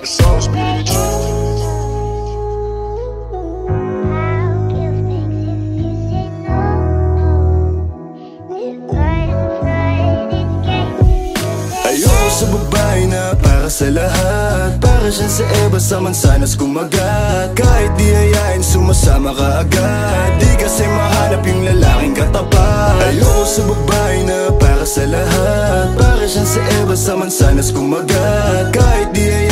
the sauce, bitch. Oh, sa babae na para sa lahat. Para siyang sa Eva sa mansanas kumagat. Kahit di ayain sumasama ka agad. Di kasi mahanap yung lalaking katapat. Ayoko oh, sa babae na para sa lahat. Para siyang sa Eva sa mansanas kumagat. Kahit di ayain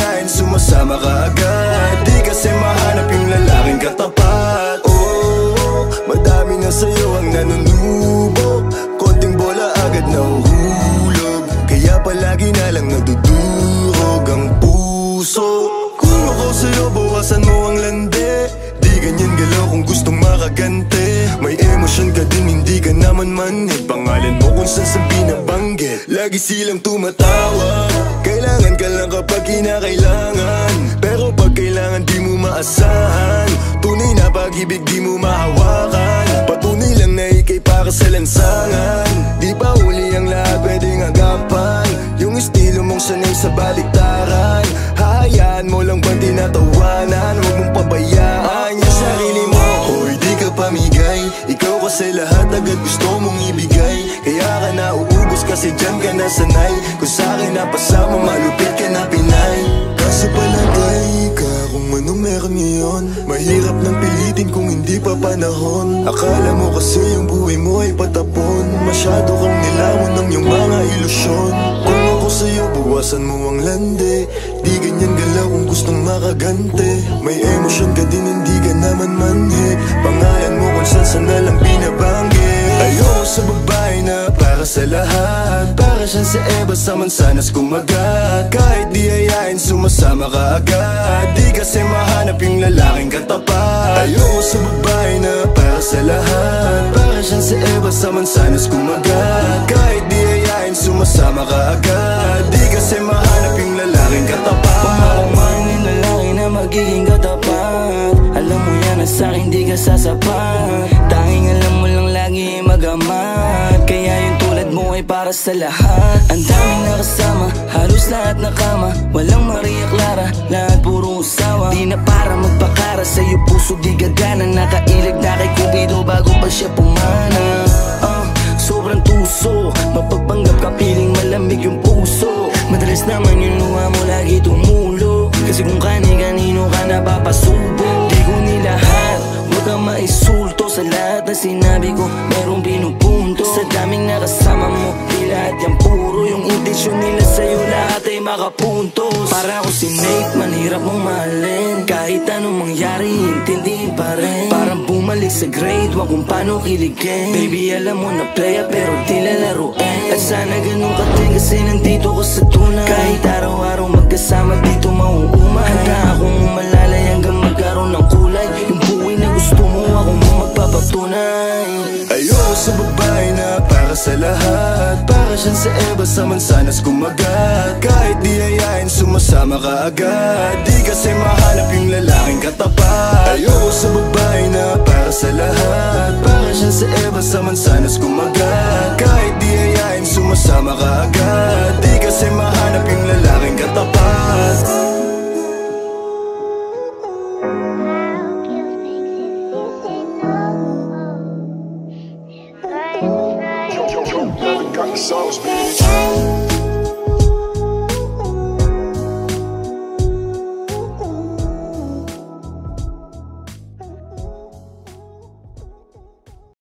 sa'yo, bawasan mo ang lande Di ganyan galaw kung gustong makagante. May emosyon ka din, hindi ka naman manhid. Pangalan mo kung saan sa binabanggit. Lagi silang tumatawa. Kailangan ka lang kapag kinakailangan. Pero pag kailangan di mo maasahan. Tunay na pag-ibig di mo mahawakan. Patunay lang na ikay para sa lansangan. Di pa uli ang lahat pwedeng agapan. Yung estilo mong sanay sa baliktaran Ba tinatawanan. Huwag mong pabayaan yung sarili mo. Hoy di ka pamigay. Ikaw kasi lahat agad gusto mong ibigay. Kaya ka nauubos kasi dyan ka nasanay Kung sa'kin napasama malupit ka na pinay. Kasi palagay ka kung ano meron ngayon. Mahirap nang pilitin kung hindi pa panahon. Akala mo kasi yung buhay mo ay patapon. Masyado kang nilawan ng iyong mga ilusyon bawasan mo ang lande. Di ganyan galaw kung gustong makagante. May emosyon ka din, hindi ka naman manhi Pangalan mo kung saan saan na lang Ayoko sa babae na para sa lahat. Para siya sa Eva sa mansanas kumagat. Kahit di ayain sumasama ka agad. Di kasi mahanap yung lalaking katapat. Ayoko sa babae na para sa lahat. Para siya sa Eva sa mansanas kumagat. Kahit di ayain sumasama ka agad sa'kin di ka sasapat. Tanging alam mo lang lagi magamat. Kaya yung tulad mo ay para sa lahat. Ang daming nakasama, halos lahat nakama Walang Maria Clara, lahat puro usawa. Di na para magpakara sa'yo puso di gagana. Nakailag na kay Cupido bago pa siya pumana. Ah, Sobrang tuso. Mapagpanggap ka piling malamig yung puso. Madalas naman yung luha mo lagi tumulo. Kasi kung kani-kanino sinabi ko Merong pinupunto. Sa daming nakasama mo Di lahat yan puro. Yung intensyon nila sa'yo Lahat ay makapuntos. Para ako si Nate Manhirap mong mahalin. Kahit anong mangyari Intindihin pa rin. Parang bumalik sa grade Wag kung paano kiligin. Baby alam mo na playa Pero di lalaruin At sana ganun ka din Kasi nandito ko sa tunay. Kahit araw-araw magkasama dito mauumay. Handa akong umalalay Hanggang sa lahat. Para siya sa Eva sa mansanas kumagat. Kahit di ayain sumasama ka agad. Di kasi mahanap yung lalaking katapat. Ayoko sa babae na para sa lahat. Para siya sa Eva sa mansanas kumagat sauce, baby.